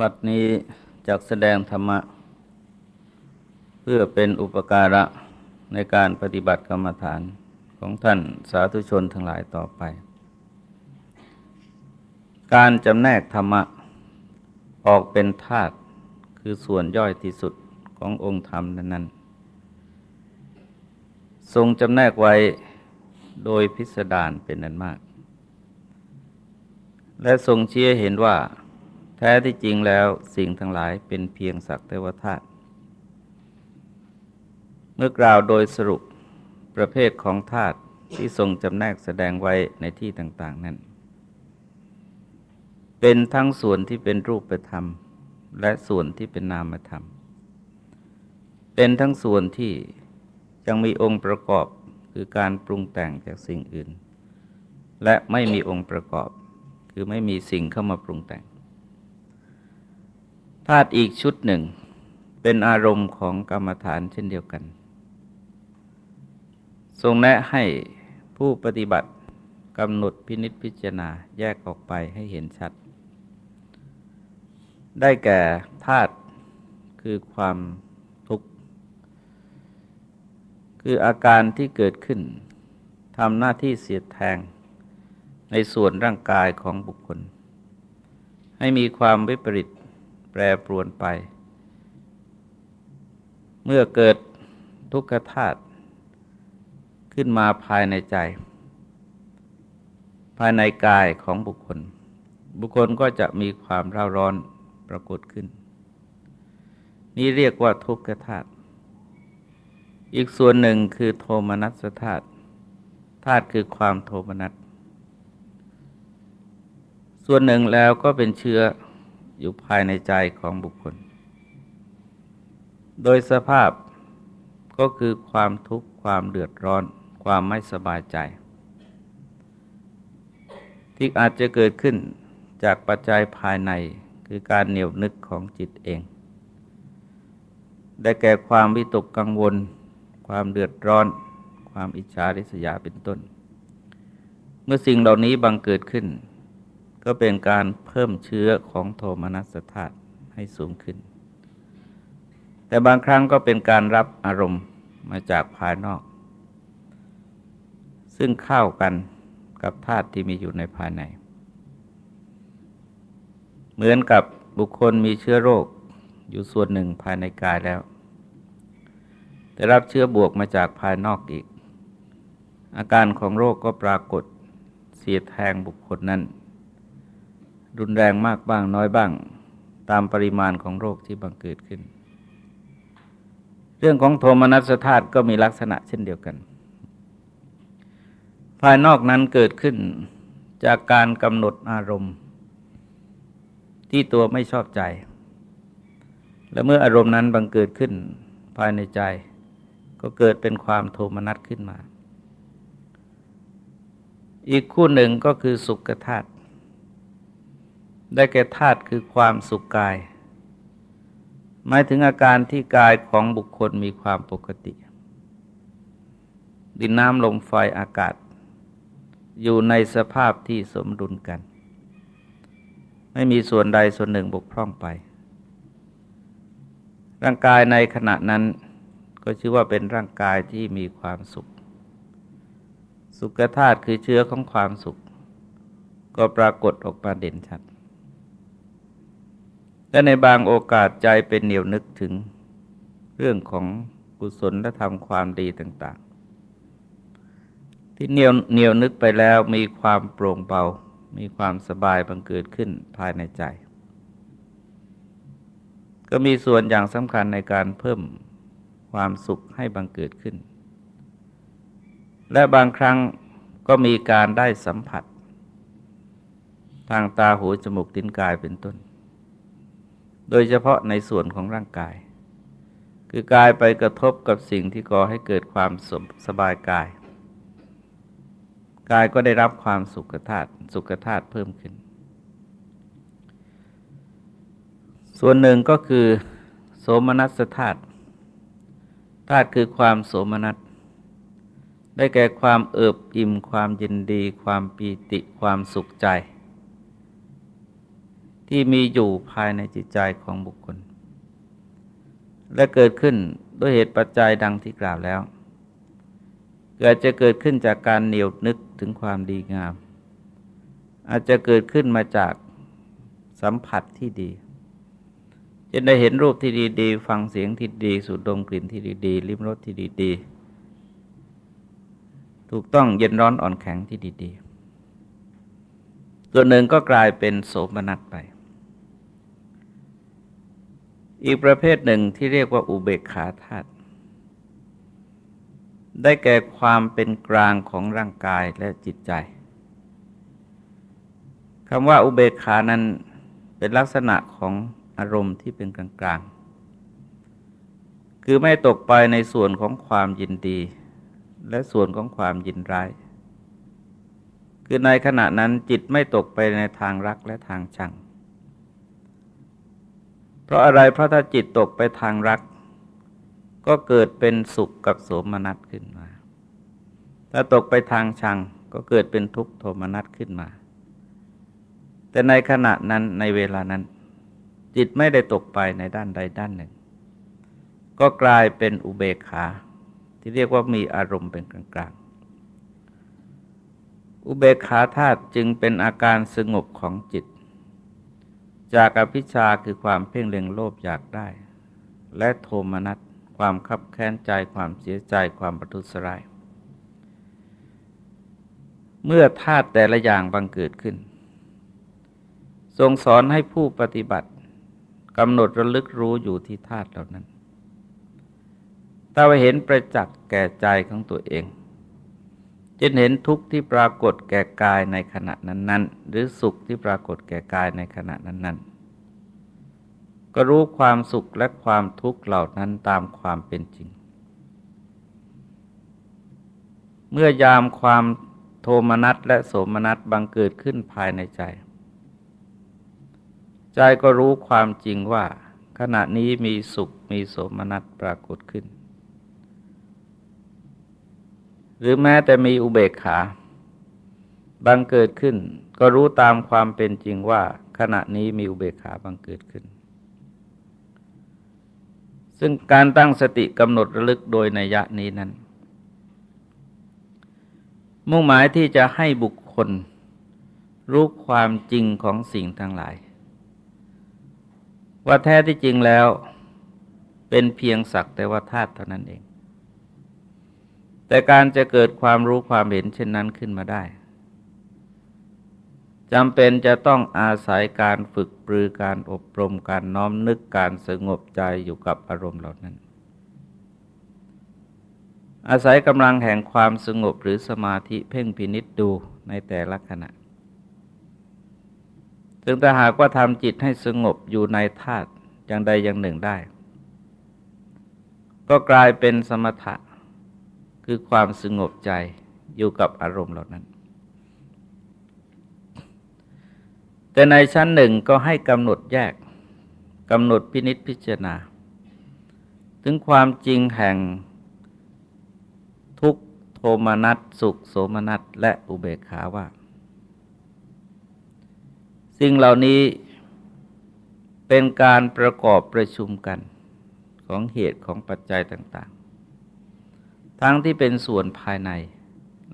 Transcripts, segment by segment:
บัดนี้จักแสดงธรรมะ เพื่อเป็นอุปการะในการปฏิบัติกรรมฐานของท่านสาธุชนทั้งหลายต่อไป การจำแนกธรรมะ ออกเป็นธาตุคือส่วนย่อยที่สุดขององค์ธรรมนั้นๆทรงจำแนกไว้โดยพิสดารเป็นนั้นมาก และทรงเชี้เห็นว่า แท้ที่จริงแล้วสิ่งทั้งหลายเป็นเพียงสักแต่ว่าธาตุเมื่อกล่าวโดยสรุปประเภทของธาตุที่ทรงจำแนกแสดงไว้ในที่ต่าง ๆ นั้น เป็นทั้งส่วนที่เป็นรูปธรรม และส่วนที่เป็นนามธรรม เป็นทั้งส่วนที่ยังมีองค์ประกอบคือการปรุงแต่งจากสิ่งอื่น และไม่มีองค์ประกอบ คือไม่มีสิ่งเข้ามาปรุงแต่ง ธาตุอีกชุดหนึ่ง เป็นอารมณ์ของกรรมฐานเช่นเดียวกัน ทรงแนะให้ผู้ปฏิบัติกำหนดพินิษพิจารณาแยกออกไปให้เห็นชัด ได้แก่ธาตุคือความทุกข์ คืออาการที่เกิดขึ้นทำหน้าที่เสียดแทง ในส่วนร่างกายของบุคคล ให้มีความวิปริต แปรปรวนไป เมื่อเกิดทุกขธาตุขึ้นมาภายในใจ ภายในกายของบุคคล บุคคลก็จะมีความร้าร้อนปรากฏขึ้น นี่เรียกว่าทุกขธาตุอีกส่วนหนึ่งคือโทมนัสธาตุธาตุคือความโทมนัสส่วนหนึ่งแล้วก็เป็นเชื้อ อยู่ภายในใจของบุคคล โดยสภาพก็คือความทุกข์ความเดือดร้อน ความไม่สบายใจ ที่อาจจะเกิดขึ้นจากปัจจัยภายในคือการเหนียวนึกของจิตเอง ได้แก่ความวิตกกังวล ความเดือดร้อน ความอิจฉาริษยาเป็นต้น เมื่อสิ่งเหล่านี้บังเกิดขึ้น ก็เป็นการเพิ่มเชื้อของโทมนัสธาตุให้สูงขึ้น แต่บางครั้งก็เป็นการรับอารมณ์มาจากภายนอก ซึ่งเข้ากันกับธาตุที่มีอยู่ในภายใน เหมือนกับบุคคลมีเชื้อโรคอยู่ส่วนหนึ่งภายในกายแล้ว แต่รับเชื้อบวกมาจากภายนอกอีก อาการของโรคก็ปรากฏเสียแทงบุคคลนั้น รุนแรงมากบ้างน้อยบ้าง ตามปริมาณของโรคที่บังเกิดขึ้น เรื่องของโทมนัสธาตุก็มีลักษณะเช่นเดียวกัน ภายนอกนั้นเกิดขึ้นจากการกำหนดอารมณ์ ที่ตัวไม่ชอบใจ และเมื่ออารมณ์นั้นบังเกิดขึ้นภายในใจ ก็เกิดเป็นความโทมนัสขึ้นมา อีกคู่หนึ่งก็คือสุขธาตุ ได้แก่ธาตุคือความสุขกาย หมายถึงอาการที่กายของบุคคลมีความปกติ ดินน้ำลมไฟอากาศ อยู่ในสภาพที่สมดุลกัน ไม่มีส่วนใดส่วนหนึ่งบกพร่องไป ร่างกายในขณะนั้นก็ชื่อว่าเป็นร่างกายที่มีความสุข สุขธาตุคือเชื้อของความสุข ก็ปรากฏออกมาเด่นชัด และในบางโอกาสใจเป็นเหนียวนึกถึงเรื่องของกุศลและทำความดีต่างๆ ที่เหนียวเหนียวนึกไปแล้วมีความโปร่งเบา มีความสบายบังเกิดขึ้นภายในใจ ก็มีส่วนอย่างสำคัญในการเพิ่มความสุขให้บังเกิดขึ้น และบางครั้งก็มีการได้สัมผัส ทางตาหูจมูกลิ้นกายเป็นต้น โดยเฉพาะในส่วนของร่างกาย คือกายไปกระทบกับสิ่งที่ก่อให้เกิดความสสบายกาย กายก็ได้รับความสุขธาตุสุขธาตุเพิ่มขึ้น ส่วนหนึ่งก็คือ โสมนัสธาตุธาตุคือความโสมนัสได้แก่ความเอิบอิ่มความยินดี ความปีติความสุขใจ ที่มีอยู่ภายในจิตใจของบุคคล และเกิดขึ้นด้วยเหตุปัจจัยดังที่กล่าวแล้ว เกิดจะเกิดขึ้นจากการเหนียวนึกถึงความดีงาม อาจจะเกิดขึ้นมาจากสัมผัสที่ดีจะได้เห็นรูปที่ดีๆ ฟังเสียงที่ดี สูดดมกลิ่นที่ดีๆลิ้มรสที่ดีๆ ถูกต้องเย็นร้อนอ่อนแข็งที่ดีๆ ส่วนหนึ่งก็กลายเป็นโสมนัสไป อีกประเภทหนึ่งที่เรียกว่าอุเบกขาธาตุได้แก่ความเป็นกลางของร่างกายและจิตใจคำว่าอุเบกขานั้นเป็นลักษณะของอารมณ์ที่เป็นกลางๆ คือไม่ตกไปในส่วนของความยินดี และส่วนของความยินร้าย คือในขณะนั้นจิตไม่ตกไปในทางรักและทางชัง เพราะอะไรเพราะถ้าจิตตกไปทางรัก ก็เกิดเป็นสุขกับโสมนัสขึ้นมา ถ้าตกไปทางชังก็เกิดเป็นทุกข์โทมนัสขึ้นมา แต่ในขณะนั้นในเวลานั้น จิตไม่ได้ตกไปในด้านใดด้านหนึ่ง ก็กลายเป็นอุเบกขา ที่เรียกว่ามีอารมณ์เป็นกลางๆ อุเบกขาธาตุจึงเป็นอาการสงบของจิต จากอภิชาคือความเพ่งเล็งโลภอยากได้ และโทมนัสความคับแค้นใจความเสียใจความประทุษร้าย เมื่อธาตุแต่ละอย่างบังเกิดขึ้น ทรงสอนให้ผู้ปฏิบัติกำหนดระลึกรู้อยู่ที่ธาตุเหล่านั้นถ้าไปเห็นประจักษ์แก่ใจของตัวเอง จะเห็นทุกข์ที่ปรากฏแก่กายในขณะนั้น ๆ หรือสุขที่ปรากฏแก่กายในขณะนั้น ๆ ก็รู้ความสุขและความทุกข์เหล่านั้นตามความเป็นจริง เมื่อยามความโทมนัสและโสมนัสบังเกิดขึ้นภายในใจ ใจก็รู้ความจริงว่า ขณะนี้มีสุขมีโสมนัสปรากฏขึ้น ห รือแม้แต่มีอุเบกขา บังเกิดขึ้น ก็รู้ตามความเป็นจริงว่า ขณะนี้มีอุเบกขาบังเกิดขึ้น ซึ่งการตั้งสติกำหนดระลึกโดยนัยะนี้นั้น มุ่งหมายที่จะให้บุคคล รู้ความจริงของสิ่งทั้งหลาย ว่าแท้ที่จริงแล้ว เป็นเพียงสักแต่ว่าธาตุเท่านั้นเอง แต่การจะเกิดความรู้ความเห็นเช่นนั้นขึ้นมาได้จำเป็นจะต้องอาศัยการฝึกปรือการอบรมการน้อมนึกการสงบใจอยู่กับอารมณ์เหล่านั้น อาศัยกำลังแห่งความสงบหรือสมาธิเพ่งพินิษดูในแต่ละขณะซึ่งถ้าหากว่าทำจิตให้สงบอยู่ในธาตุอย่างใดอย่างหนึ่งได้ ก็กลายเป็นสมถะ คือความสงบใจอยู่กับอารมณ์เหล่านั้น แต่ในชั้นหนึ่งก็ให้กำหนดแยกกำหนดพินิษพิจารณา ถึงความจริงแห่งทุกโทมนัสสุขโสมนัสและอุเบกขาว่า สิ่งเหล่านี้เป็นการประกอบประชุมกันของเหตุของปัจจัยต่าง ทั้งที่เป็นส่วนภายใน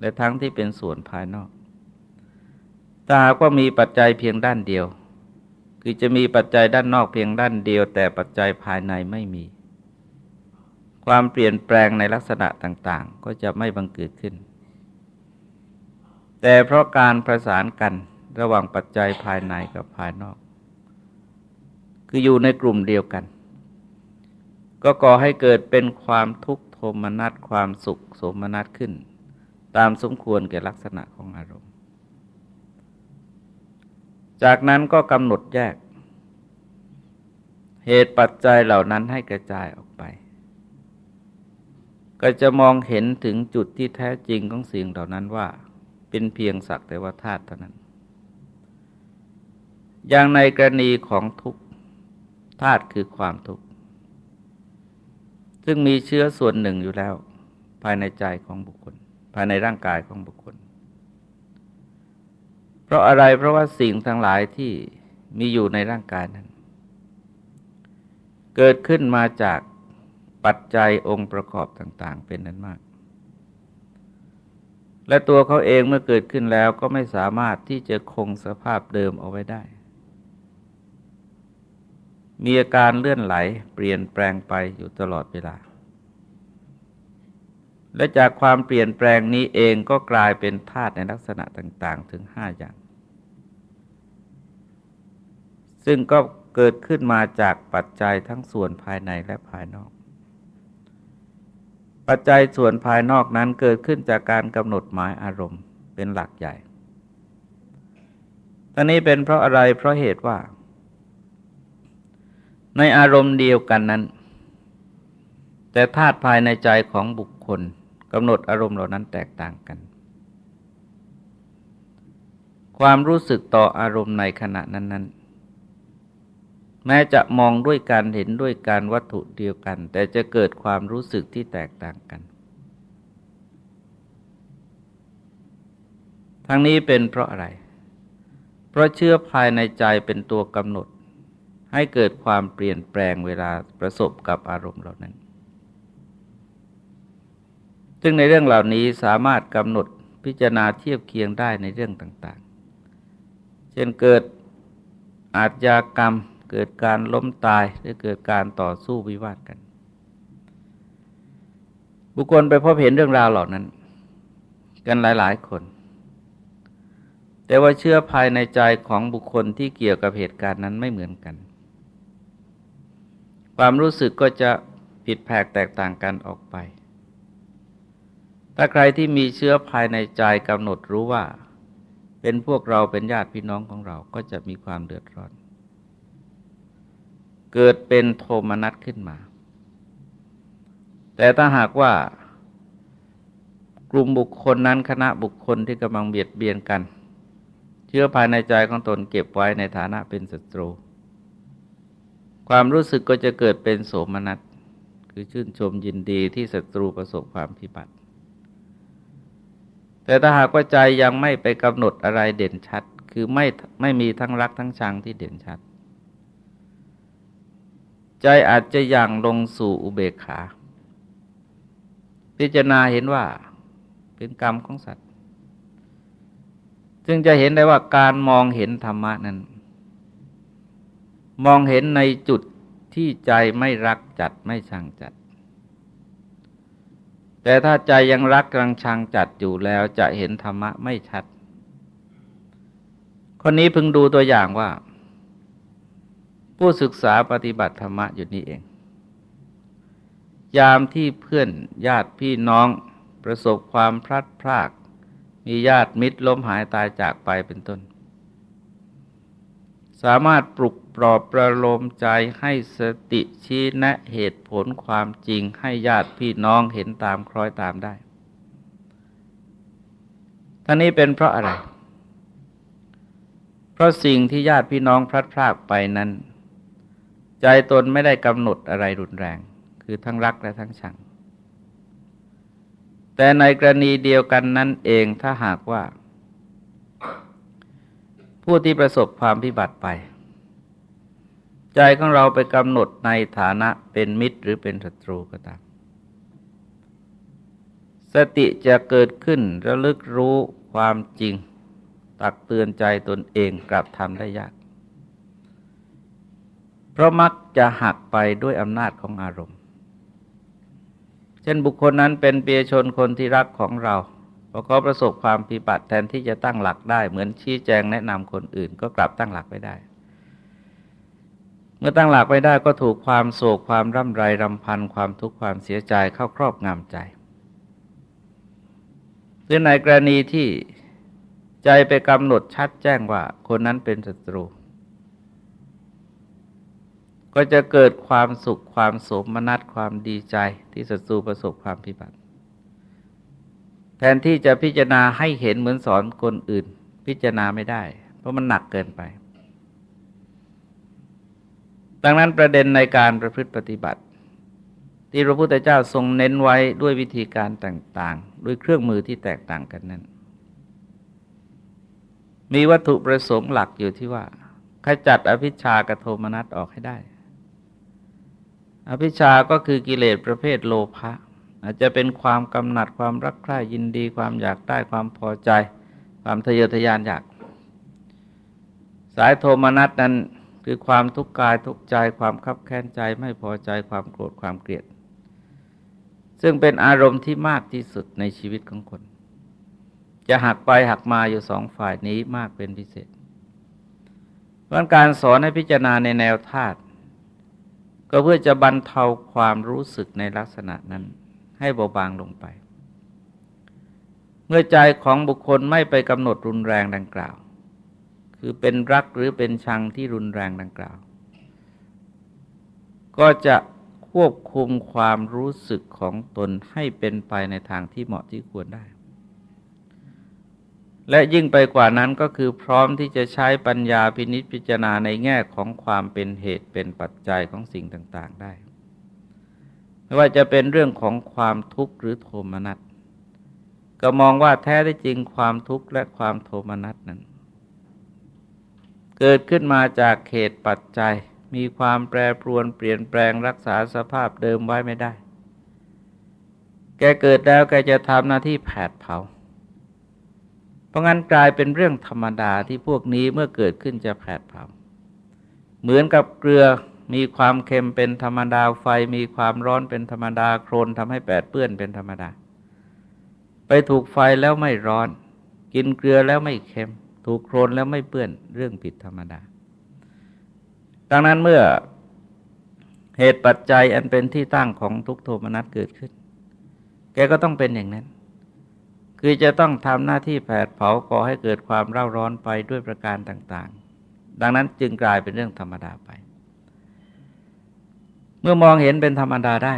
และทั้งที่เป็นส่วนภายนอกถ้าหากว่ามีปัจจัยเพียงด้านเดียว คือจะมีปัจจัยด้านนอกเพียงด้านเดียว แต่ปัจจัยภายในไม่มี ความเปลี่ยนแปลงในลักษณะต่างๆ ก็จะไม่บังเกิดขึ้น แต่เพราะการประสานกันระหว่างปัจจัยภายในกับภายนอก คืออยู่ในกลุ่มเดียวกัน ก็ก่อให้เกิดเป็นความทุกข์ โทมนัสความสุขสมนัสขึ้น ตามสมควรแก่ลักษณะของอารมณ์ จากนั้นก็กำหนดแยก เหตุปัจจัยเหล่านั้นให้กระจายออกไป ก็จะมองเห็นถึงจุดที่แท้จริงของสิ่งเหล่านั้นว่า เป็นเพียงสักแต่ว่าธาตุเท่านั้น อย่างในกรณีของทุกธาตุคือความทุกข์ ซึ่งมีเชื้อส่วนหนึ่งอยู่แล้ว ภายในใจของบุคคล ภายในร่างกายของบุคคล เพราะอะไรเพราะว่าสิ่งทั้งหลายที่มีอยู่ในร่างกายนั้น เกิดขึ้นมาจากปัจจัยองค์ประกอบต่าง ๆ เป็นนั้นมาก และตัวเขาเองเมื่อเกิดขึ้นแล้วก็ไม่สามารถที่จะคงสภาพเดิมเอาไว้ได้ มีอาการเลื่อนไหลเปลี่ยนแปลงไปอยู่ตลอดเวลา และจากความเปลี่ยนแปลงนี้เองก็กลายเป็นธาตุในลักษณะต่าง ๆ ถึงห้าอย่าง ซึ่งก็เกิดขึ้นมาจากปัจจัยทั้งส่วนภายในและภายนอก ปัจจัยส่วนภายนอกนั้นเกิดขึ้นจากการกำหนดหมายอารมณ์เป็นหลักใหญ่ตอนนี้เป็นเพราะอะไรเพราะเหตุว่า ในอารมณ์เดียวกันนั้น แต่ธาตุภายในใจของบุคคลกำหนดอารมณ์เหล่านั้นแตกต่างกัน ความรู้สึกต่ออารมณ์ในขณะนั้น ๆ แม้จะมองด้วยการเห็นด้วยการวัตถุเดียวกัน แต่จะเกิดความรู้สึกที่แตกต่างกัน ทั้งนี้เป็นเพราะอะไร เพราะเชื่อภายในใจเป็นตัวกำหนด ให้เกิดความเปลี่ยนแปลงเวลาประสบกับอารมณ์เหล่านั้น ซึ่งในเรื่องเหล่านี้สามารถกำหนดพิจารณาเทียบเคียงได้ในเรื่องต่าง ๆ เช่นเกิดอาชญากรรม เกิดการล้มตายหรือเกิดการต่อสู้วิวาทกัน บุคคลไปพบเห็นเรื่องราวเหล่านั้น กันหลาย ๆ คน แต่ว่าเชื่อภายในใจของบุคคลที่เกี่ยวกับเหตุการณ์นั้นไม่เหมือนกัน ความรู้สึกก็จะผิดแผกแตกต่างกันออกไป ถ้าใครที่มีเชื้อภายในใจกำหนดรู้ว่า เป็นพวกเราเป็นญาติพี่น้องของเราก็จะมีความเดือดร้อน เกิดเป็นโทมนัสขึ้นมา แต่ถ้าหากว่ากลุ่มบุคคลนั้นคณะบุคคลที่กำลังเบียดเบียนกัน เชื่อภายในใจของตนเก็บไว้ในฐานะเป็นศัตรู ความรู้สึกก็จะเกิดเป็นโสมนัส คือชื่นชมยินดีที่ศัตรูประสบความพิบัติ แต่ถ้าหากว่าใจยังไม่ไปกำหนดอะไรเด่นชัด คือไม่ไม่มีทั้งรักทั้งชังที่เด่นชัด ใจอาจจะย่างลงสู่อุเบกขา พิจารณาเห็นว่าเป็นกรรมของสัตว์ซึ่งจะเห็นได้ว่าการมองเห็นธรรมะนั้น มองเห็นในจุดที่ใจไม่รักจัดไม่ชังจัด แต่ถ้าใจยังรักรังชังจัดอยู่แล้วจะเห็นธรรมะไม่ชัดคนนี้พึงดูตัวอย่างว่า ผู้ศึกษาปฏิบัติธรรมะอยู่นี่เอง ยามที่เพื่อนญาติพี่น้องประสบความพลัดพราก มีญาติมิตรล้มหายตายจากไปเป็นต้น สามารถปลุกปลอบประโลมใจให้สติชี้แนะเหตุผลความจริงให้ญาติพี่น้องเห็นตามคล้อยตามได้ท่านี้เป็นเพราะอะไร เพราะสิ่งที่ญาติพี่น้องพลัดพรากไปนั้น ใจตนไม่ได้กำหนดอะไรรุนแรง คือทั้งรักและทั้งชัง แต่ในกรณีเดียวกันนั้นเองถ้าหากว่า ผู้ที่ประสบความพิบัติไป ใจของเราไปกำหนดในฐานะเป็นมิตรหรือเป็นศัตรูก็ตาม สติจะเกิดขึ้นระลึกรู้ความจริง ตักเตือนใจตนเองกลับทำได้ยาก เพราะมักจะหักไปด้วยอำนาจของอารมณ์ เช่นบุคคลนั้นเป็นเปียชนคนที่รักของเรา พอเขาประสบความพิบัติแทนที่จะตั้งหลักได้ เหมือนชี้แจงแนะนำคนอื่น ก็กลับตั้งหลักไม่ได้ เมื่อตั้งหลักไม่ได้ก็ถูกความโศกความร่ำไรรำพันความทุกข์ความเสียใจเข้าครอบงำใจซึ่งในกรณีที่ใจไปกำหนดชัดแจ้งว่าคนนั้นเป็นศัตรู ก็จะเกิดความสุขความสมนัตความดีใจที่ศัตรูประสบความพิบัติ แทนที่จะพิจารณาให้เห็นเหมือนสอนคนอื่น พิจารณาไม่ได้ เพราะมันหนักเกินไป ดังนั้นประเด็นในการประพฤติปฏิบัติ ที่พระพุทธเจ้าทรงเน้นไว้ด้วยวิธีการต่าง ๆ ด้วยเครื่องมือที่แตกต่างกันนั้น มีวัตถุประสงค์หลักอยู่ที่ว่าขจัดอภิชากับโทมนัสออกให้ได้ อภิชาก็คือกิเลสประเภทโลภะ อาจจะเป็นความกำหนัดความรักใคร่ยินดีความอยากได้ความพอใจ ความทะเยอทะยานอยาก สายโทมนัสนั้นคือความทุกข์กายทุกใจความคับแค้นใจไม่พอใจความโกรธความเกลียด ซึ่งเป็นอารมณ์ที่มากที่สุดในชีวิตของคน จะหักไปหักมาอยู่สองฝ่ายนี้มากเป็นพิเศษวันการสอนให้พิจารณาในแนวธาตุก็เพื่อจะบรรเทาความรู้สึกในลักษณะนั้น ให้เบาบางลงไป เมื่อใจของบุคคลไม่ไปกำหนดรุนแรงดังกล่าว คือเป็นรักหรือเป็นชังที่รุนแรงดังกล่าว ก็จะควบคุมความรู้สึกของตนให้เป็นไปในทางที่เหมาะที่ควรได้ และยิ่งไปกว่านั้นก็คือพร้อมที่จะใช้ปัญญาพินิจพิจารณาในแง่ของความเป็นเหตุเป็นปัจจัยของสิ่งต่าง ๆ ได้ ไม่ว่าจะเป็นเรื่องของความทุกข์หรือโทมนัสก็มองว่าแท้ที่จริงความทุกข์และความโทมนัสนั้น เกิดขึ้นมาจากเขตปัจจัยมีความแปรปรวนเปลี่ยนแปลงรักษาสภาพเดิมไว้ไม่ได้ แกเกิดแล้วแกจะทำหน้าที่แผดเผา เพราะงั้นกลายเป็นเรื่องธรรมดาที่พวกนี้เมื่อเกิดขึ้นจะแผดเผา เหมือนกับเกลือ มีความเค็มเป็นธรรมดาไฟ มีความร้อนเป็นธรรมดาโครนทำให้แปดเปื้อนเป็นธรรมดา ไปถูกไฟแล้วไม่ร้อน กินเกลือแล้วไม่เค็ม ถูกโครนแล้วไม่เปื้อนเรื่องผิดธรรมดา ดังนั้นเมื่อเหตุปัจจัยอันเป็นที่ตั้งของทุกโทมนัสเกิดขึ้น แกก็ต้องเป็นอย่างนั้น คือจะต้องทำหน้าที่แผดเผาก่อให้เกิดความเร่าร้อนไปด้วยประการต่าง ๆ ดังนั้นจึงกลายเป็นเรื่องธรรมดาไป เมื่อมองเห็นเป็นธรรมดาได้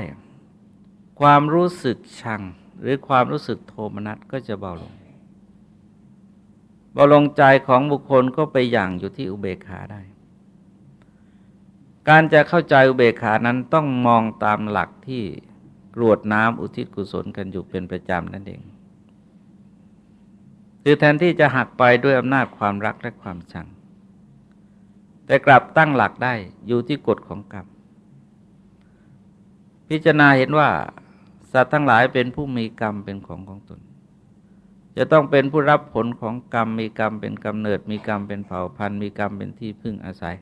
ความรู้สึกชัง หรือความรู้สึกโทมนัสก็จะเบาลงเบาลงใจของบุคคลก็ไปอย่างอยู่ที่อุเบกขาได้ การจะเข้าใจอุเบกขานั้นต้องมองตามหลักที่กรวดน้ำอุทิศกุศลกันอยู่เป็นประจำนั่นเองคือแทนที่จะหักไปด้วยอำนาจความรักและความชัง แต่กลับตั้งหลักได้อยู่ที่กฎของกรรม พิจารณาเห็นว่า สัตว์ทั้งหลายเป็นผู้มีกรรมเป็นของของตน จะต้องเป็นผู้รับผลของกรรม มีกรรมเป็นกำเนิด มีกรรมเป็นเผ่าพันธุ์มีกรรมเป็นที่พึ่งอาศัย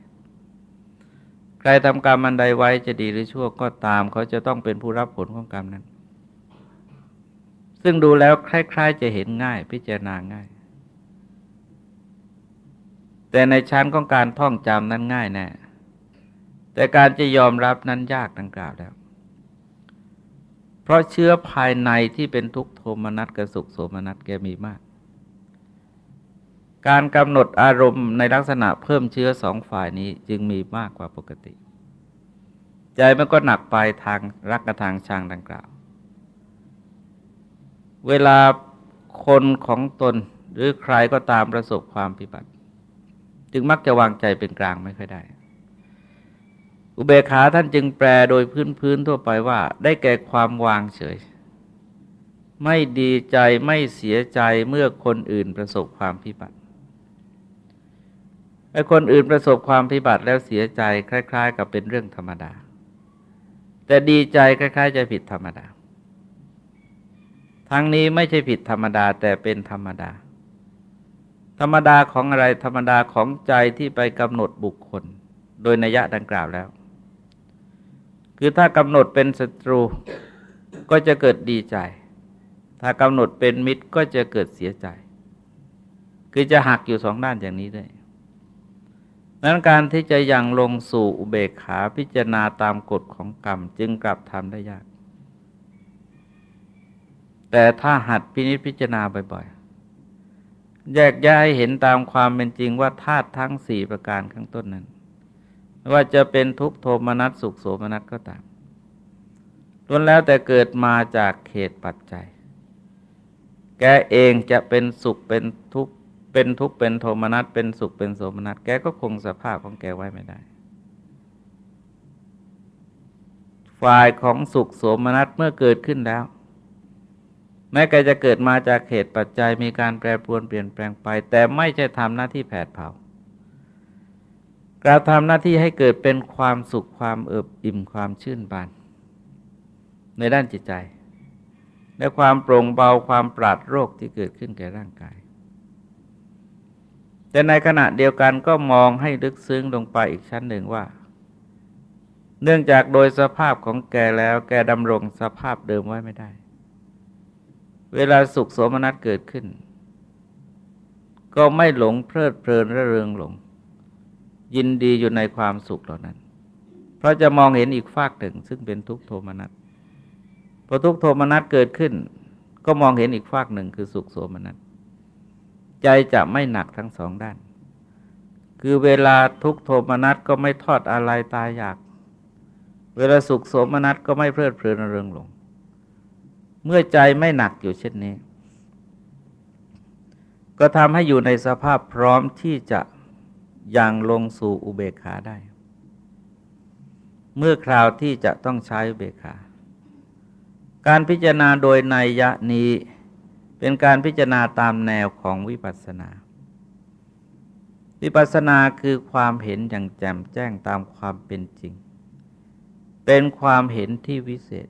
ใครทำกรรมอันใดไว้จะดีหรือชั่วก็ตาม เขาจะต้องเป็นผู้รับผลของกรรมนั้น ซึ่งดูแล้วคล้าย ๆ จะเห็นง่าย พิจารณาง่าย แต่ในชั้นของการท่องจำนั้นง่ายแน่แต่การจะยอมรับนั้นยากดังกล่าวแล้ว เพราะเชื้อภายในที่เป็นทุกโทมนัสกับสุขโสมนัสแกมีมาก การกำหนดอารมณ์ในลักษณะเพิ่มเชื้อสองฝ่ายนี้จึงมีมากกว่าปกติ ใจมันก็หนักไปทางรักกับทางชังดังกล่าว เวลาคนของตนหรือใครก็ตามประสบความพิบัติ จึงมักจะวางใจเป็นกลางไม่ค่อยได้ อุเบกขาท่านจึงแปลโดยพื้นพื้นทั่วไปว่า ได้แก่ความวางเฉย ไม่ดีใจไม่เสียใจเมื่อคนอื่นประสบความพิบัติไอ้คนอื่นประสบความพิบัติแล้วเสียใจคล้าย ๆ กับเป็นเรื่องธรรมดา แต่ดีใจคล้ายๆจะผิดธรรมดา ทั้งนี้ไม่ใช่ผิดธรรมดาแต่เป็นธรรมดา ธรรมดาของอะไรธรรมดาของใจที่ไปกำหนดบุคคล โดยนัยยะดังกล่าวแล้ว คือถ้ากำหนดเป็นศัตรูก็จะเกิดดีใจ ถ้ากำหนดเป็นมิตรก็จะเกิดเสียใจ คือจะหักอยู่สองด้านอย่างนี้ด้วยนั้นการที่จะยังลงสู่อุเบกขาพิจารณาตามกฎของกรรม จึงกลับทำได้ยาก แต่ถ้าหัดพินิจพิจารณาบ่อยๆ แยกยะให้เห็นตามความเป็นจริงว่าธาตุทั้งสี่ประการข้างต้นนั้น ว่าจะเป็นทุกโทมนัสสุขโสมนัสก็ตามล้วนแล้วแต่เกิดมาจากเขตปัจจัย แกเองจะเป็นสุขเป็นทุกข์เป็นทุกข์เป็นโทมนัสเป็นสุขเป็นโสมนัสแกก็คงสภาพของแกไว้ไม่ได้ ฝ่ายของสุขโสมนัสเมื่อเกิดขึ้นแล้ว แม้แกจะเกิดมาจากเหตุปัจจัยมีการแปรปรวนเปลี่ยนแปลงไป แต่ไม่ใช่ทำหน้าที่แผดเผา กระทำหน้าที่ให้เกิดเป็นความสุขความเอิบอิ่มความชื่นบาน ในด้านจิตใจ และความโปร่งเบาความปราดโรคที่เกิดขึ้นแก่ร่างกาย แต่ในขณะเดียวกันก็มองให้ลึกซึ้งลงไปอีกชั้นหนึ่งว่า เนื่องจากโดยสภาพของแกแล้วแกดำรงสภาพเดิมไว้ไม่ได้ เวลาสุขโสมนัสเกิดขึ้น ก็ไม่หลงเพลิดเพลินระเริงหลง ยินดีอยู่ในความสุขเหล่านั้น เพราะจะมองเห็นอีกฝากหนึ่ง ซึ่งเป็นทุกโทมนัสพอทุกโทมนัสเกิดขึ้น ก็มองเห็นอีกฝากหนึ่งคือสุขโสมนัสใจจะไม่หนักทั้งสองด้าน คือเวลาทุกโทมนัสก็ไม่ทอดอะไรตายอยาก เวลาสุขโสมนัสก็ไม่เพลิดเพลินเริงหลง เมื่อใจไม่หนักอยู่เช่นนี้ ก็ทำให้อยู่ในสภาพพร้อมที่จะ ยังลงสู่อุเบกขาได้ เมื่อคราวที่จะต้องใช้อุเบกขา การพิจารณาโดยในยะนี้เป็นการพิจารณาตามแนวของวิปัสสนา วิปัสสนาคือความเห็นอย่างแจ่มแจ้งตามความเป็นจริง เป็นความเห็นที่วิเศษ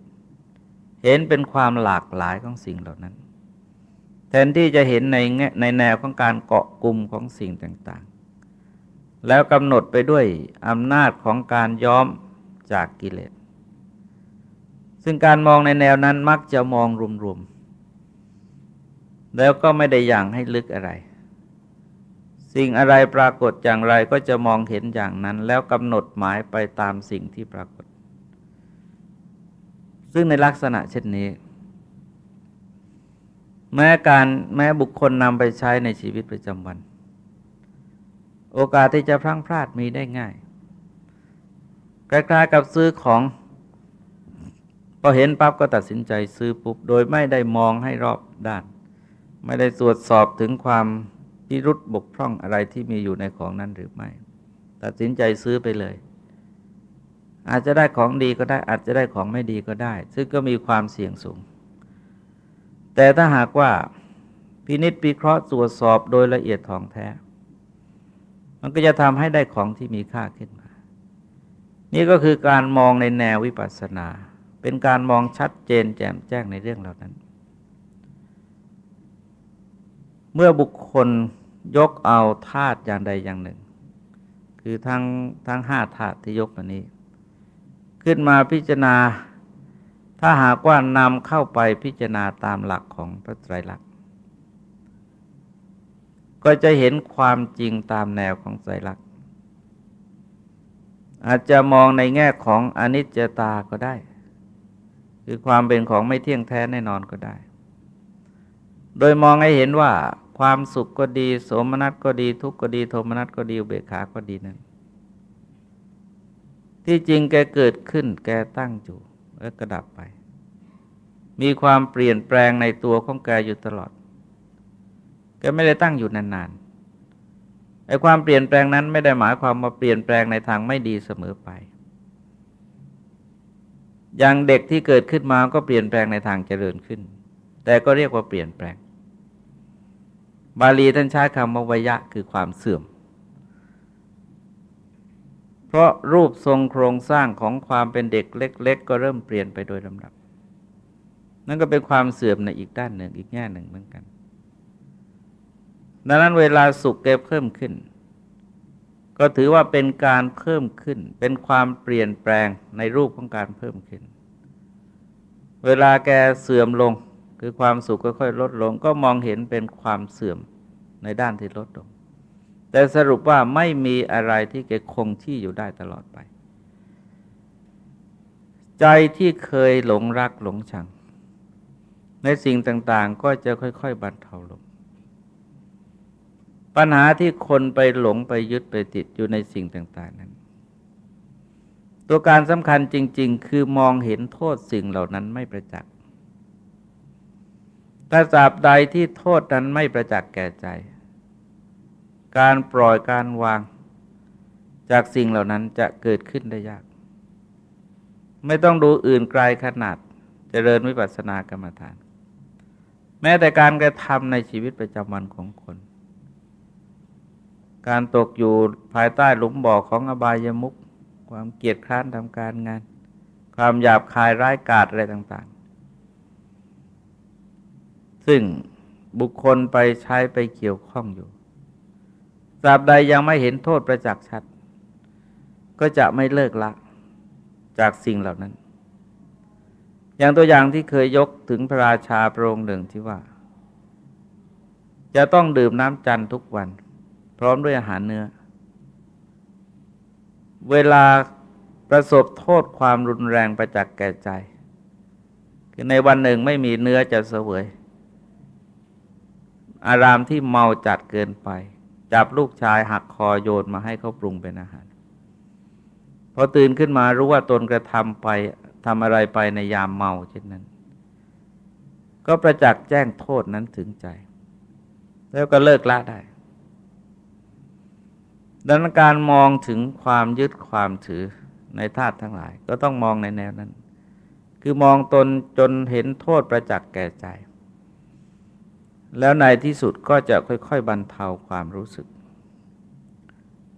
เห็นเป็นความหลากหลายของสิ่งเหล่านั้น แทนที่จะเห็นในในแนวของการเกาะกลุ่มของสิ่งต่าง แล้วกำหนดไปด้วยอำนาจของการย้อมจากกิเลส ซึ่งการมองในแนวนั้นมักจะมองรวมๆ แล้วก็ไม่ได้อย่างให้ลึกอะไร สิ่งอะไรปรากฏอย่างไรก็จะมองเห็นอย่างนั้น แล้วกำหนดหมายไปตามสิ่งที่ปรากฏ ซึ่งในลักษณะเช่นนี้ แม้การแม้บุคคลนำไปใช้ในชีวิตประจำวัน โอกาสที่จะพลั้งพลาดมีได้ง่ายคล้ายๆกับซื้อของพอเห็นปั๊บก็ตัดสินใจซื้อปุ๊บโดยไม่ได้มองให้รอบด้าน ไม่ได้ตรวจสอบถึงความพิรุษบกพร่องอะไรที่มีอยู่ในของนั้นหรือไม่ ตัดสินใจซื้อไปเลย อาจจะได้ของดีก็ได้อาจจะได้ของไม่ดีก็ได้ ซึ่งก็มีความเสี่ยงสูง แต่ถ้าหากว่าพินิษพิเคราะห์ตรวจสอบโดยละเอียดท่องแท้ มันก็จะทำให้ได้ของที่มีค่าขึ้นมา นี่ก็คือการมองในแนววิปัสสนา เป็นการมองชัดเจนแจ่มแจ้งในเรื่องเหล่านั้น เมื่อบุคคลยกเอาธาตุอย่างใดอย่างหนึ่ง คือทั้งทั้งห้าธาตุที่ยกมานี้ ขึ้นมาพิจารณา ถ้าหากว่านำเข้าไปพิจารณาตามหลักของพระไตรลักษณ์ ก็จะเห็นความจริงตามแนวของไตรลักษณ์อาจจะมองในแง่ของอนิจจตาก็ได้ คือความเป็นของไม่เที่ยงแท้แน่นอนก็ได้ โดยมองให้เห็นว่าความสุขก็ดี สมนัสก็ดี ทุกข์ก็ดีโทมนัสก็ดีเบขาก็ดีนั้น ที่จริงแกเกิดขึ้นแกตั้งอยู่แล้วก็ดับไป มีความเปลี่ยนแปลงในตัวของแกอยู่ตลอด ก็ไม่ได้ตั้งอยู่นานๆไอ้ความเปลี่ยนแปลงนั้นไม่ได้หมายความว่าเปลี่ยนแปลงในทางไม่ดีเสมอไป อย่างเด็กที่เกิดขึ้นมาก็เปลี่ยนแปลงในทางเจริญขึ้น แต่ก็เรียกว่าเปลี่ยนแปลง บาลีท่านใช้คำว่าวยะคือความเสื่อม เพราะรูปทรงโครงสร้างของความเป็นเด็กเล็ก ๆ ก็เริ่มเปลี่ยนไปโดยลำดับ นั่นก็เป็นความเสื่อมในอีกด้านหนึ่งอีกแง่หนึ่งเหมือนกัน ดังนั้นเวลาสุขแกเพิ่มขึ้น ก็ถือว่าเป็นการเพิ่มขึ้น เป็นความเปลี่ยนแปลงในรูปของการเพิ่มขึ้น เวลาแกเสื่อมลงคือความสุขค่อยๆลดลง ก็มองเห็นเป็นความเสื่อมในด้านที่ลดลง แต่สรุปว่าไม่มีอะไรที่แกคงที่อยู่ได้ตลอดไป ใจที่เคยหลงรักหลงชัง ในสิ่งต่างๆ ก็จะค่อย ๆบรรเทาลง ปัญหาที่คนไปหลงไปยึดไปติดอยู่ในสิ่งต่าง ๆ นั้น ตัวการสำคัญจริง ๆ คือมองเห็นโทษสิ่งเหล่านั้นไม่ประจักษ์ถ้าสาบใดที่โทษนั้นไม่ประจักษ์แก่ใจ การปล่อยการวางจากสิ่งเหล่านั้นจะเกิดขึ้นได้ยาก ไม่ต้องดูอื่นไกลขนาดจเจริญวิปัสสนากรรมฐาน แม้แต่การกระทำในชีวิตประจำวันของคน การตกอยู่ภายใต้หลุมบ่อของอบายมุขความเกียจคร้านทำการงาน ความหยาบคายร้ายกาจอะไรต่าง ๆ ซึ่งบุคคลไปใช้ไปเกี่ยวข้องอยู่ตราบใดยังไม่เห็นโทษประจักษ์ชัด ก็จะไม่เลิกละจากสิ่งเหล่านั้น อย่างตัวอย่างที่เคยยกถึงพระราชาพระองค์หนึ่งที่ว่า จะต้องดื่มน้ำจันทร์ทุกวัน พร้อมด้วยอาหารเนื้อ เวลาประสบโทษความรุนแรงประจักษ์แก่ใจ คือในวันหนึ่งไม่มีเนื้อจะเสวย อารามที่เมาจัดเกินไป จับลูกชายหักคอโยนมาให้เขาปรุงเป็นอาหาร พอตื่นขึ้นมารู้ว่าตนกระทำไปทำอะไรไปในยามเมาเช่นนั้น ก็ประจักษ์แจ้งโทษนั้นถึงใจ แล้วก็เลิกละได้ ดังนั้นการมองถึงความยึดความถือในธาตุทั้งหลาย ก็ต้องมองในแนวนั้น คือมองตนจนเห็นโทษประจักษ์แก่ใจ แล้วในที่สุดก็จะค่อยๆบรรเทาความรู้สึก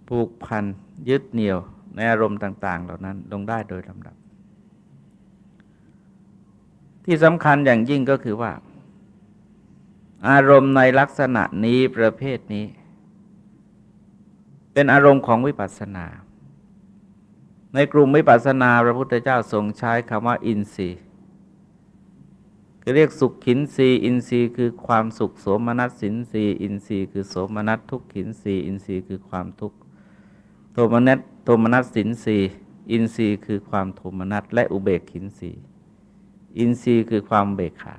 ผูกพันยึดเหนี่ยวในอารมณ์ต่าง ๆ เหล่านั้นลงได้โดยลำดับ ที่สำคัญอย่างยิ่งก็คือว่า อารมณ์ในลักษณะนี้ประเภทนี้ เป็นอารมณ์ของวิปัสสนา ในกลุ่มวิปัสสนาพระพุทธเจ้าทรงใช้คำว่าอินทรีย์คือเรียกสุขินทรีย์อินทรีย์คือความสุขโสมนัสสินทรีย์อินทรีย์คือโสมนัสทุกขินทรีย์อินทรีย์คือความทุกข์โทมนัสโทมนัสสินทรีย์อินทรีย์คือความโทมนัสและอุเบกขินสีอินทรีย์คือความเบกขา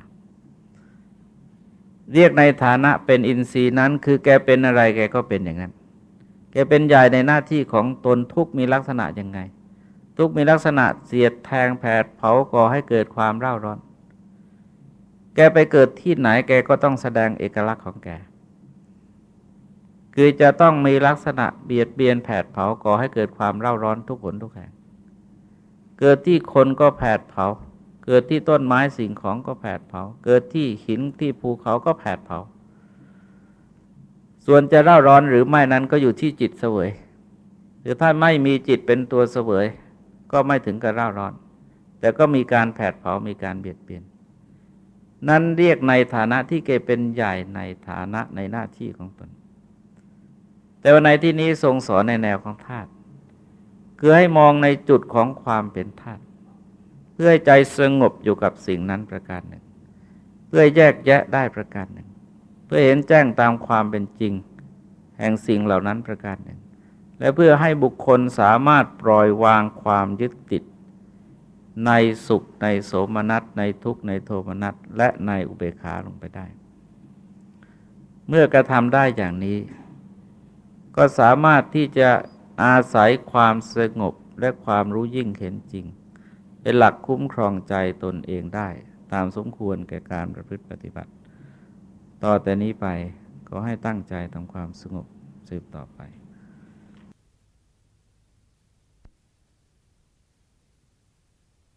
เรียกในฐานะเป็นอินทรีย์นั้น คือแกเป็นอะไรแกก็เป็นอย่างนั้น แกเป็นใหญ่ในหน้าที่ของตนทุกมีลักษณะยังไง ทุกมีลักษณะเสียดแทงแผดเผาก่อให้เกิดความเร่าร้อน แกไปเกิดที่ไหนแกก็ต้องแสดงเอกลักษณ์ของแก คือจะต้องมีลักษณะเบียดเบียนแผดเผาก่อให้เกิดความเร่าร้อนทุกผลทุกแห่ง เกิดที่คนก็แผดเผา เกิดที่ต้นไม้สิ่งของก็แผดเผา เกิดที่หินที่ภูเขาก็แผดเผา ส่วนจะเร่าร้อนหรือไม่นั้นก็อยู่ที่จิตเสวย หรือถ้าไม่มีจิตเป็นตัวเสวย ก็ไม่ถึงกับเร่าร้อน แต่ก็มีการแผดเผามีการเบียดเบียน นั้นเรียกในฐานะที่เกเป็นใหญ่ในฐานะในหน้าที่ของตน แต่ว่าในที่นี้ทรงสอนในแนวของธาตุคือให้มองในจุดของความเป็นธาตุเพื่อให้ใจสงบอยู่กับสิ่งนั้นประการหนึ่ง เพื่อแยกแยะได้ประการหนึ่ง เพื่อเห็นแจ้งตามความเป็นจริง แห่งสิ่งเหล่านั้นประการหนึ่ง และเพื่อให้บุคคลสามารถปล่อยวางความยึดติด ในสุขในโสมนัส ในทุกข์ในโทมนัส และในอุเบกขาลงไปได้ เมื่อกระทำได้อย่างนี้ ก็สามารถที่จะอาศัยความสงบและความรู้ยิ่งเห็นจริง เป็นหลักคุ้มครองใจตนเองได้ ตามสมควรแก่การประพฤติปฏิบัติ ต่อแต่นี้ไปก็ให้ตั้งใจทำความสงบสืบต่อไป